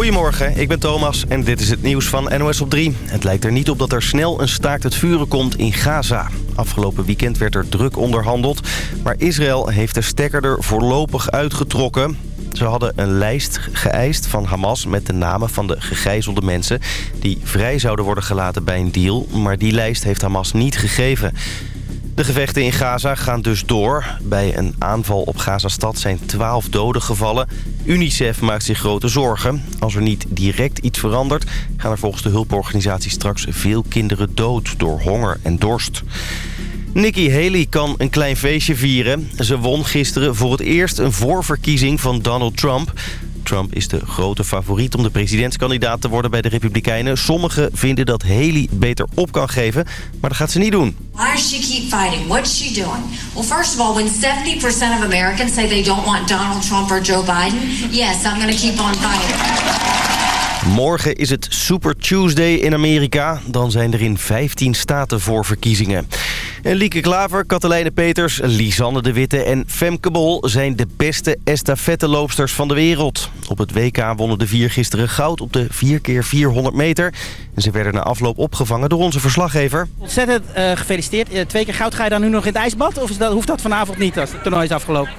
Goedemorgen, ik ben Thomas en dit is het nieuws van NOS op 3. Het lijkt er niet op dat er snel een staakt het vuren komt in Gaza. Afgelopen weekend werd er druk onderhandeld, maar Israël heeft de stekker er voorlopig uitgetrokken. Ze hadden een lijst geëist van Hamas met de namen van de gegijzelde mensen... die vrij zouden worden gelaten bij een deal, maar die lijst heeft Hamas niet gegeven. De gevechten in Gaza gaan dus door. Bij een aanval op Gazastad zijn 12 doden gevallen. UNICEF maakt zich grote zorgen. Als er niet direct iets verandert... gaan er volgens de hulporganisatie straks veel kinderen dood door honger en dorst. Nikki Haley kan een klein feestje vieren. Ze won gisteren voor het eerst een voorverkiezing van Donald Trump. Trump is de grote favoriet om de presidentskandidaat te worden bij de Republikeinen. Sommigen vinden dat Haley beter op kan geven, maar dat gaat ze niet doen. Why does she keep fighting? What's she doing? Well, first of all, when 70% of Americans say they don't want Donald Trump or Joe Biden, yes, I'm going to keep on fighting. Morgen is het Super Tuesday in Amerika. Dan zijn er in 15 staten voor verkiezingen. En Lieke Klaver, Katelijne Peters, Lisanne de Witte en Femke Bol... zijn de beste estafetteloopsters van de wereld. Op het WK wonnen de vier gisteren goud op de 4x400 meter. En ze werden na afloop opgevangen door onze verslaggever. Ontzettend uh, gefeliciteerd. Uh, twee keer goud. Ga je dan nu nog in het ijsbad? Of is dat, hoeft dat vanavond niet als het toernooi is afgelopen?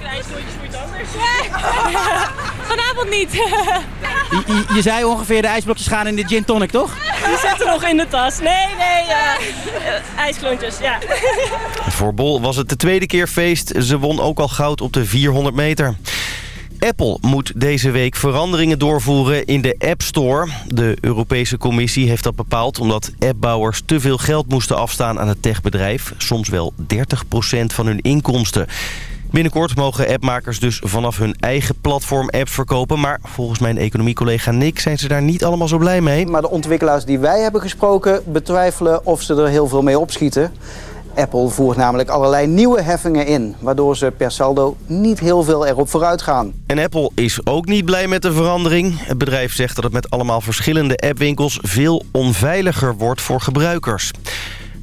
Vanavond niet. Je, je, je, zei ongeveer de ijsblokjes gaan in de gin tonic, toch? Die zitten nog in de tas. Nee, nee, uh, ijsklontjes, ja. Voor Bol was het de tweede keer feest. Ze won ook al goud op de 400 meter. Apple moet deze week veranderingen doorvoeren in de App Store. De Europese Commissie heeft dat bepaald omdat appbouwers te veel geld moesten afstaan aan het techbedrijf. Soms wel 30% van hun inkomsten. Binnenkort mogen appmakers dus vanaf hun eigen platform apps verkopen. Maar volgens mijn economiecollega Nick zijn ze daar niet allemaal zo blij mee. Maar de ontwikkelaars die wij hebben gesproken betwijfelen of ze er heel veel mee opschieten. Apple voert namelijk allerlei nieuwe heffingen in... waardoor ze per saldo niet heel veel erop vooruit gaan. En Apple is ook niet blij met de verandering. Het bedrijf zegt dat het met allemaal verschillende appwinkels... veel onveiliger wordt voor gebruikers.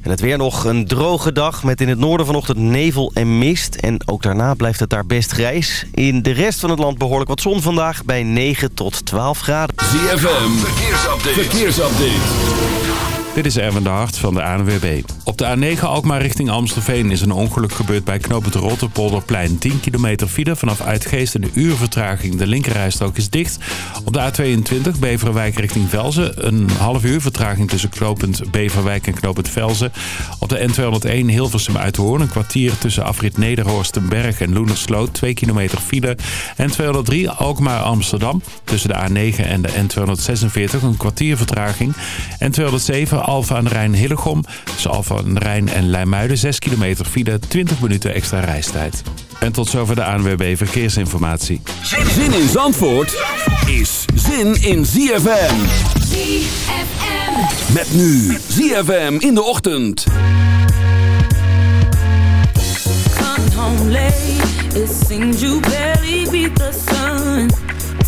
En het weer nog een droge dag met in het noorden vanochtend nevel en mist. En ook daarna blijft het daar best grijs. In de rest van het land behoorlijk wat zon vandaag bij 9 tot 12 graden. ZFM, verkeersupdate. verkeersupdate. Dit is Erwin de Hart van de ANWB. Op de A9 Alkmaar richting Amstelveen is een ongeluk gebeurd bij knooppunt Rotterpolderplein. 10 kilometer file vanaf Uitgeest en de uurvertraging. De linkerrijstrook is dicht. Op de A22 Beverwijk richting Velzen. Een half uur vertraging tussen knooppunt Beverwijk en knooppunt Velzen. Op de N201 Hilversum Uithoorn. Een kwartier tussen afrit Nederhorstenberg en Loenersloot. 2 kilometer file. N203 Alkmaar Amsterdam. Tussen de A9 en de N246 een kwartier vertraging. N207 Alfa aan de Rijn Hillegom. Tussen Alfa aan de Rijn en Leimuiden 6 kilometer file, 20 minuten extra reistijd. En tot zover de ANWB Verkeersinformatie. Zin in Zandvoort is zin in ZFM. ZFM. Met nu ZFM in de ochtend. Come home late, it seems you barely beat the sun.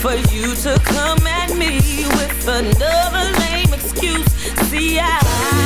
For you to come at me with another lame excuse. See, I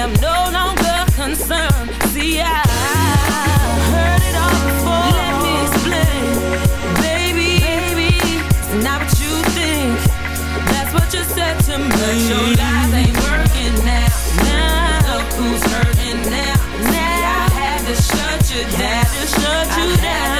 am no longer concerned. See, I heard it all before. Let me explain, baby. baby it's not what you think. That's what you said to me. But your lies ain't working now. Now look who's hurting now. Now I had to shut you down. to shut you down.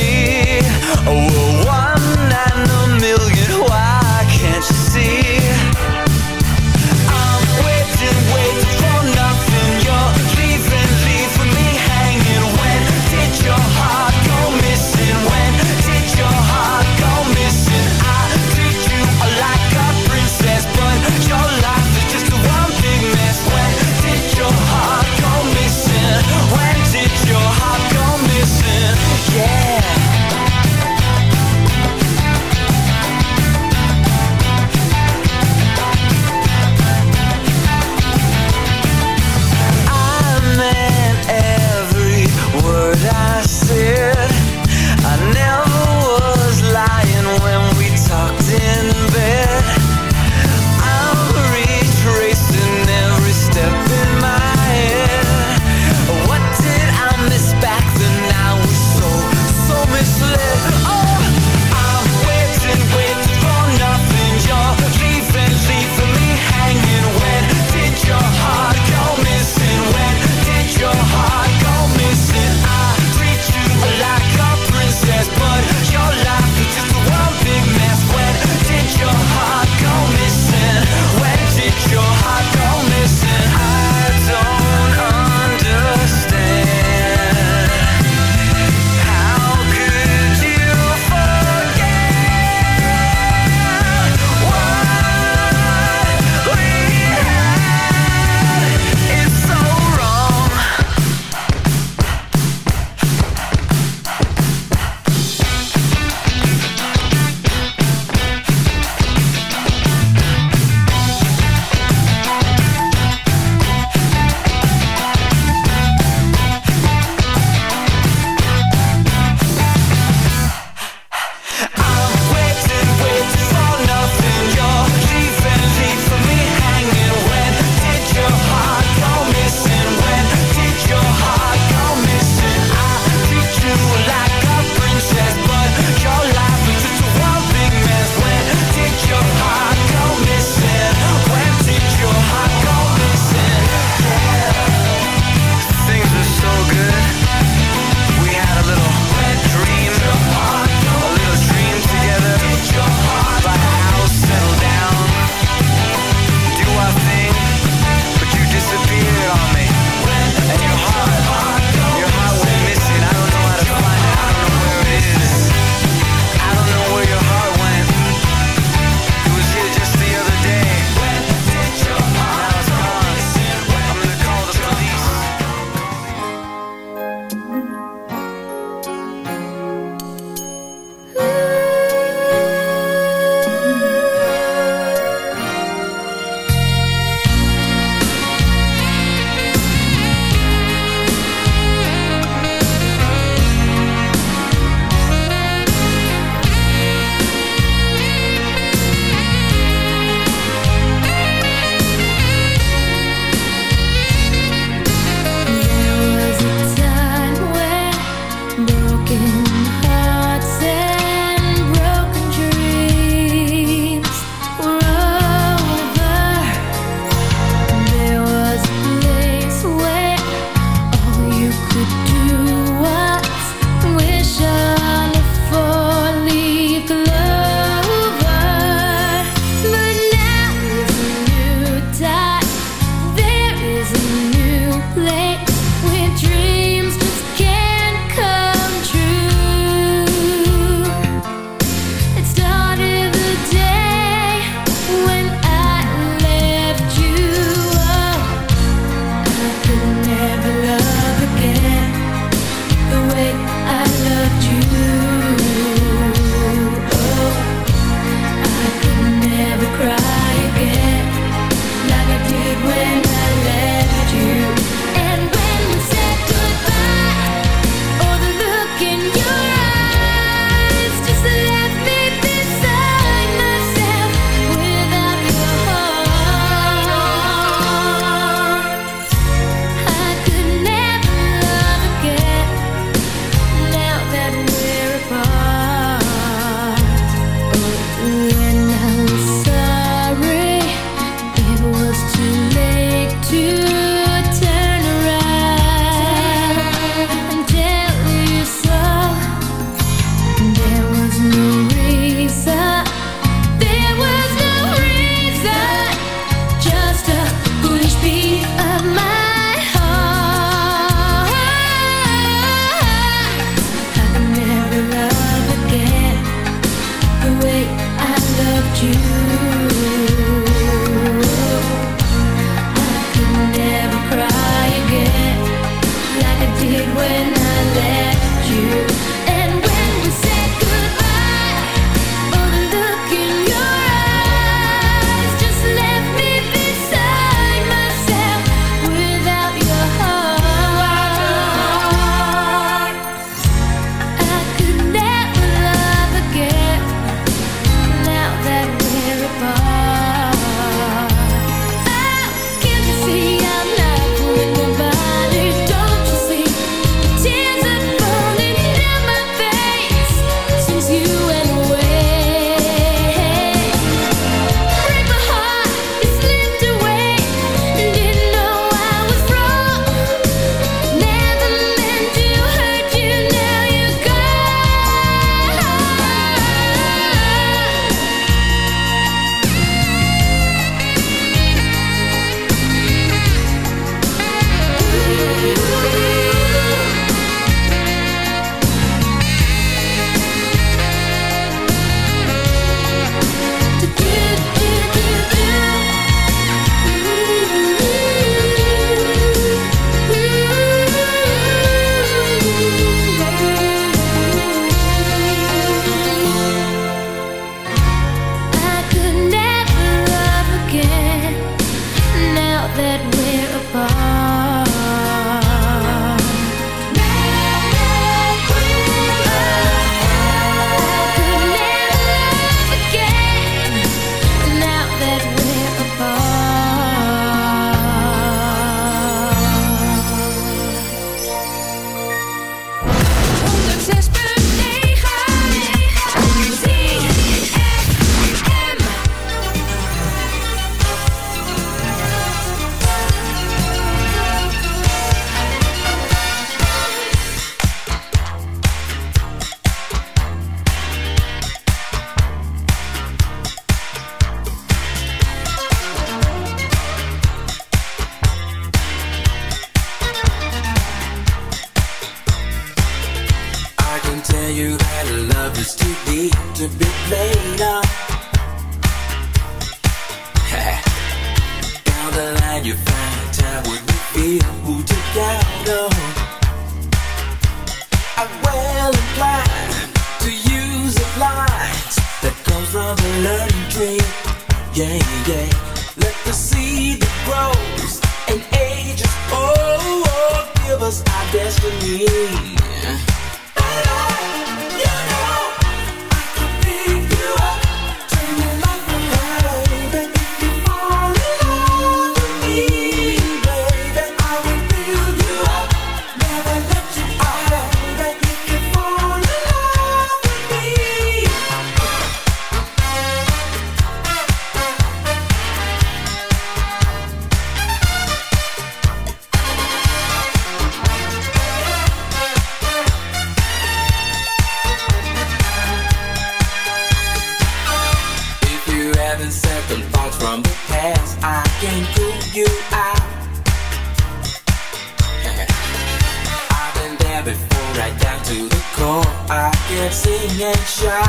cool. I can't sing and shout.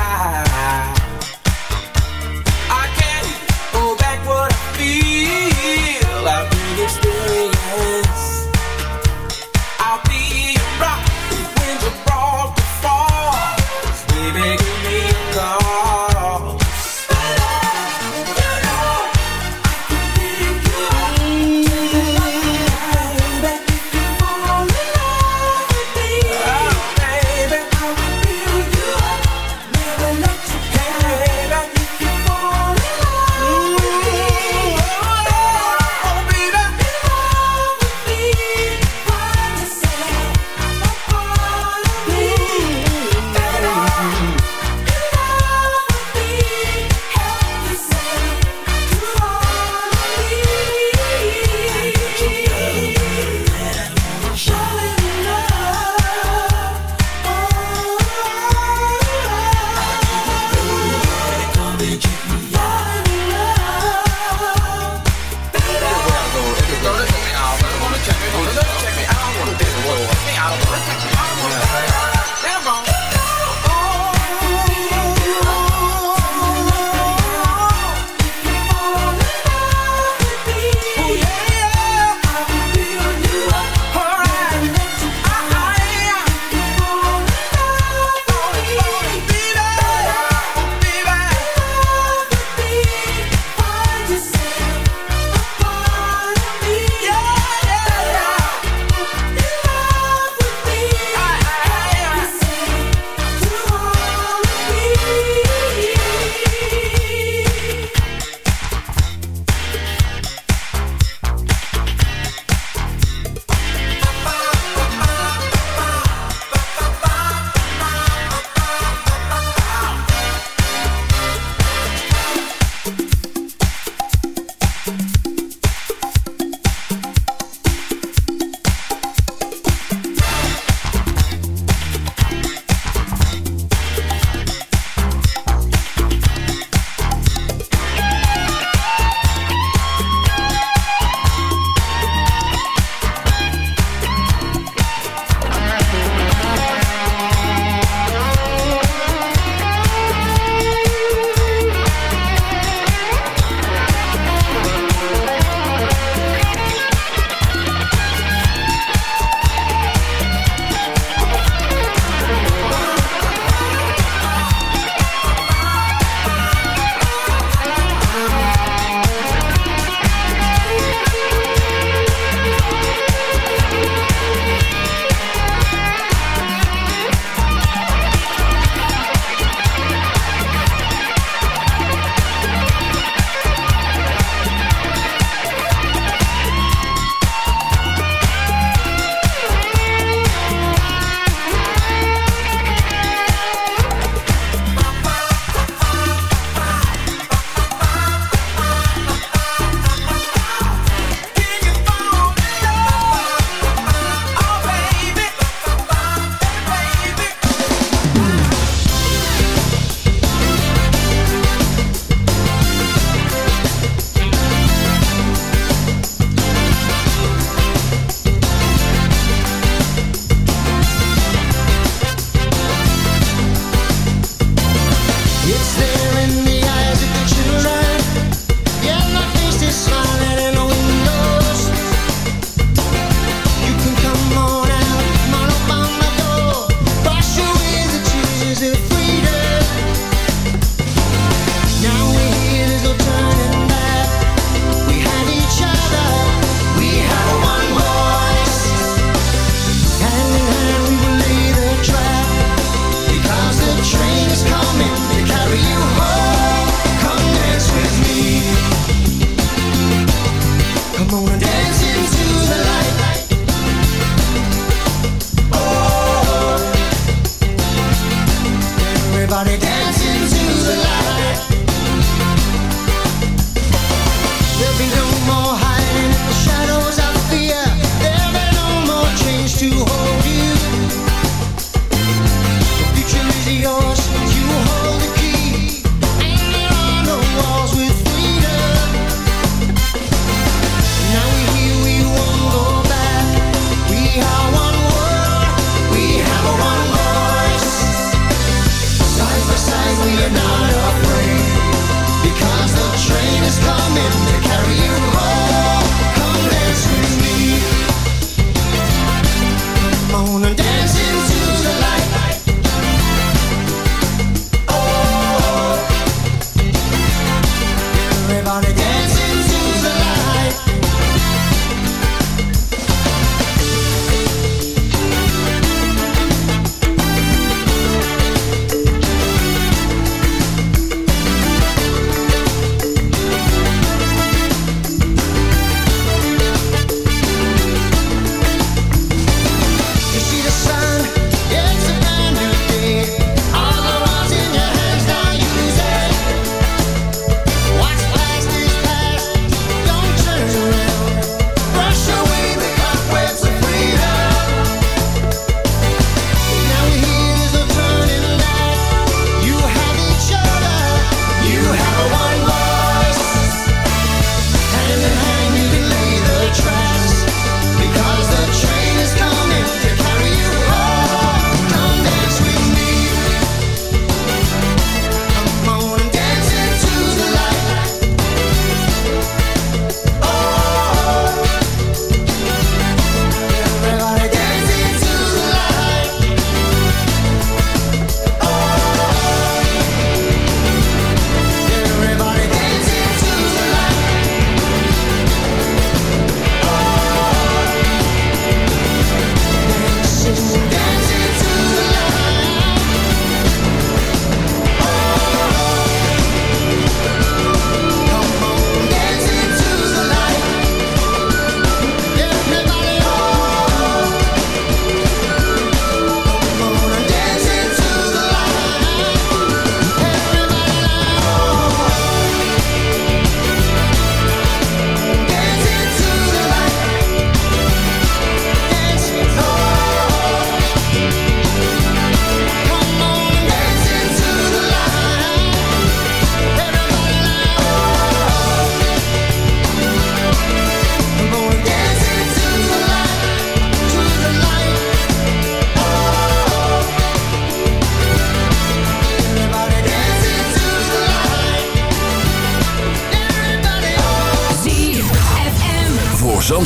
I can't hold back what I feel. I've been experienced. I'll be a rock.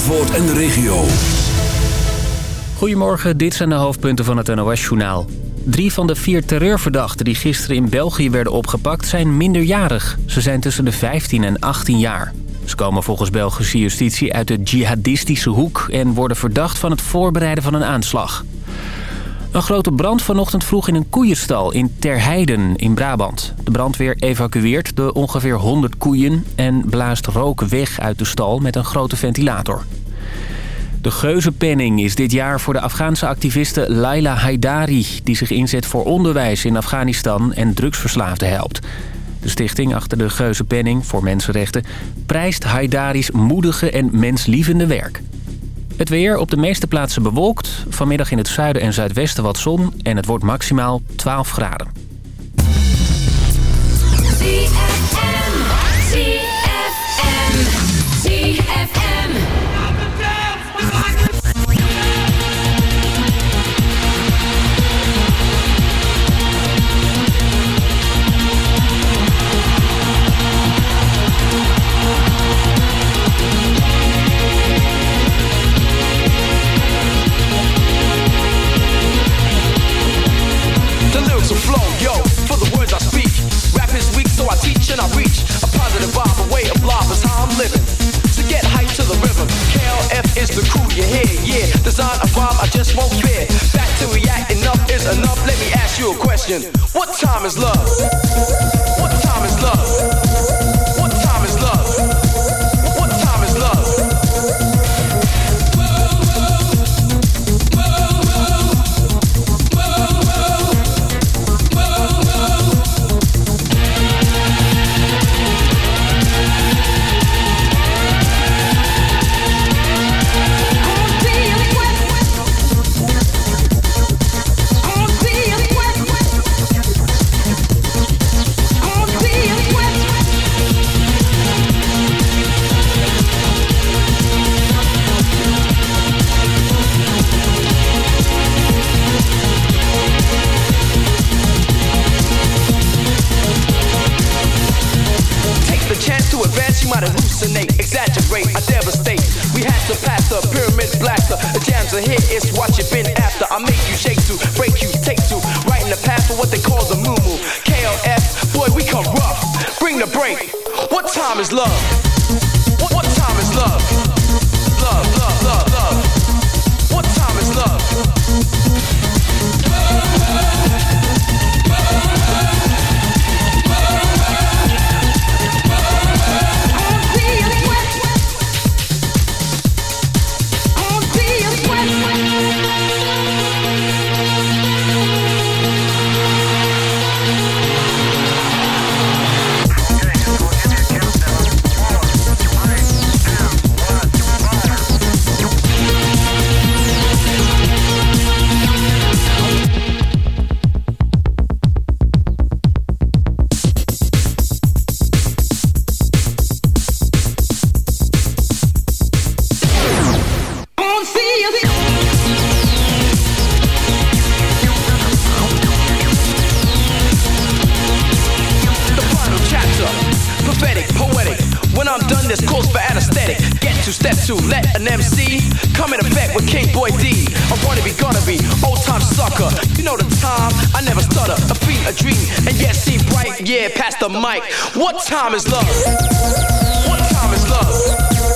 En de regio. Goedemorgen, dit zijn de hoofdpunten van het NOS-journaal. Drie van de vier terreurverdachten die gisteren in België werden opgepakt zijn minderjarig. Ze zijn tussen de 15 en 18 jaar. Ze komen volgens Belgische justitie uit de jihadistische hoek... en worden verdacht van het voorbereiden van een aanslag. Een grote brand vanochtend vroeg in een koeienstal in Terheiden in Brabant. De brandweer evacueert de ongeveer 100 koeien... en blaast rook weg uit de stal met een grote ventilator. De Geuzenpenning is dit jaar voor de Afghaanse activiste Laila Haidari... die zich inzet voor onderwijs in Afghanistan en drugsverslaafden helpt. De stichting achter de Geuzenpenning voor mensenrechten... prijst Haidari's moedige en menslievende werk. Het weer op de meeste plaatsen bewolkt. Vanmiddag in het zuiden en zuidwesten wat zon. En het wordt maximaal 12 graden. So I reach. A positive vibe, a way of life is how I'm living. So get hype to the rhythm. KLF is the crew you hear, yeah. Design a rhyme, I just won't fear. Back to react, enough is enough. Let me ask you a question. What time is love? What time is love? To let an MC come in effect with King Boy D. I wanna be, gonna be, old time sucker. You know the time, I never stutter. A beat, a dream, and yet see bright. Yeah, pass the mic. What time is love? What time is love?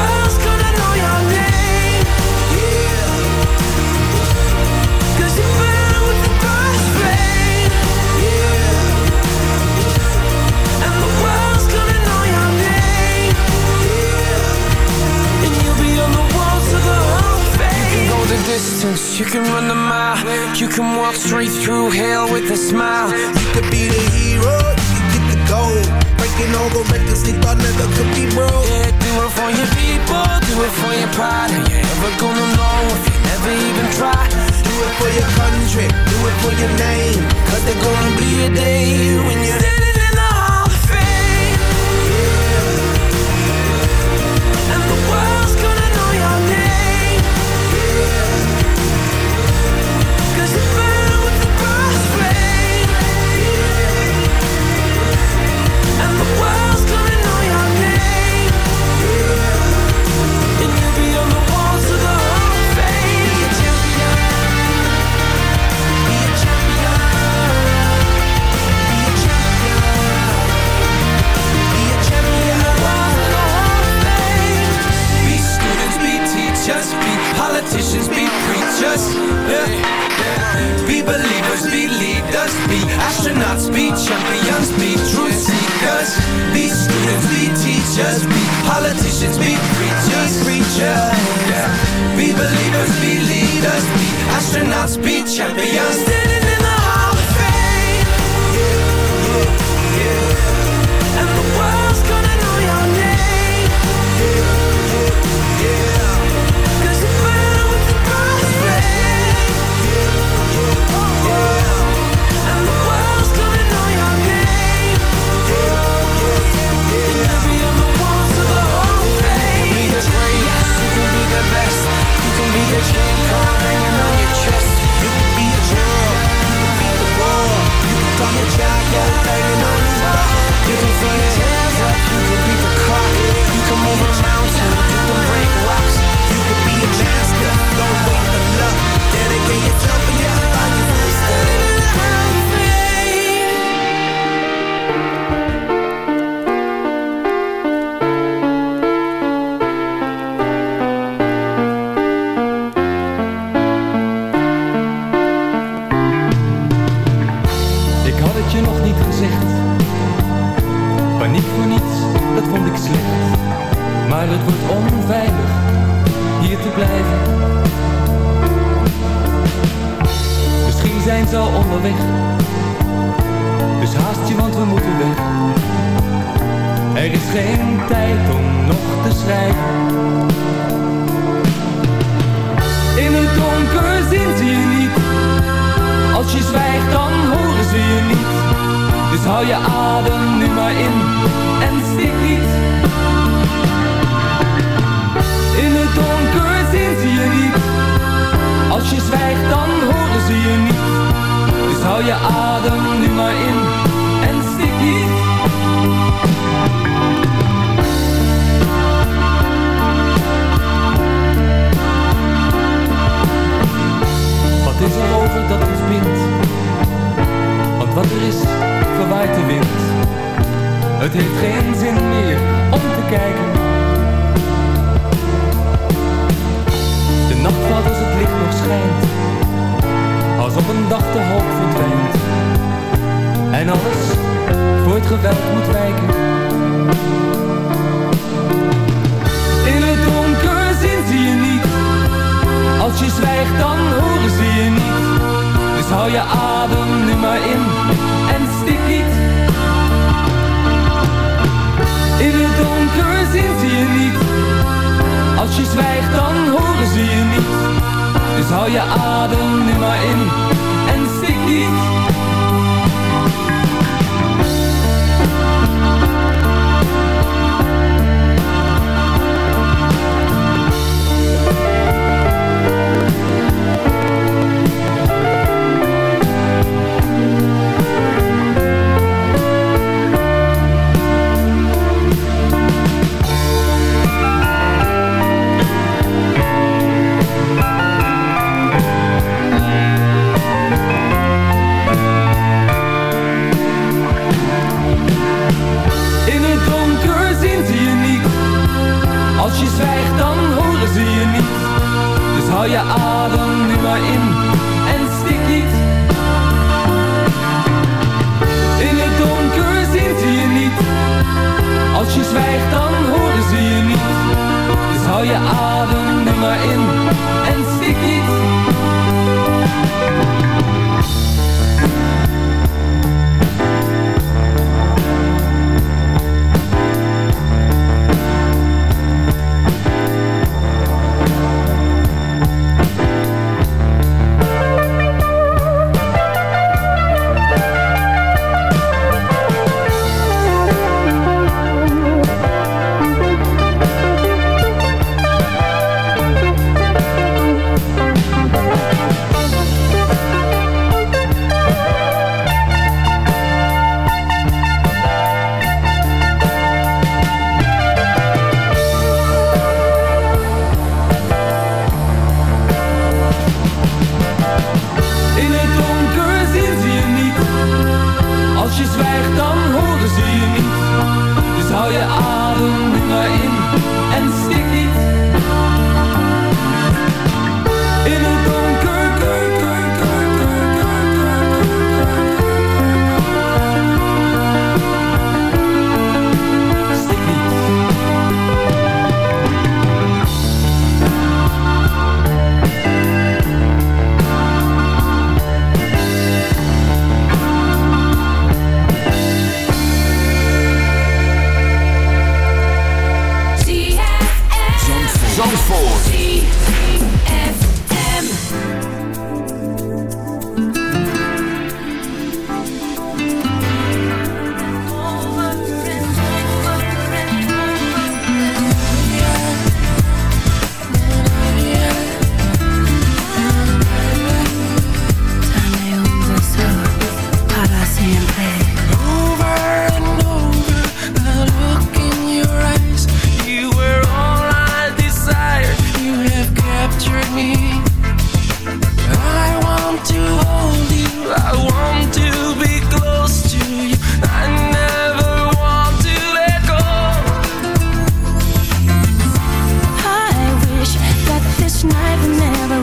straight through hell night will never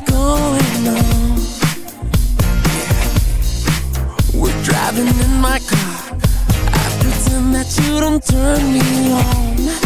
going on. We're driving in my car. I pretend that you don't turn me on.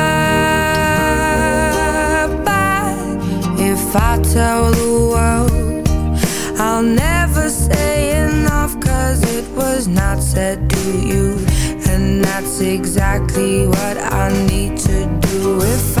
Tell the world, I'll never say enough. Cause it was not said to you. And that's exactly what I need to do if I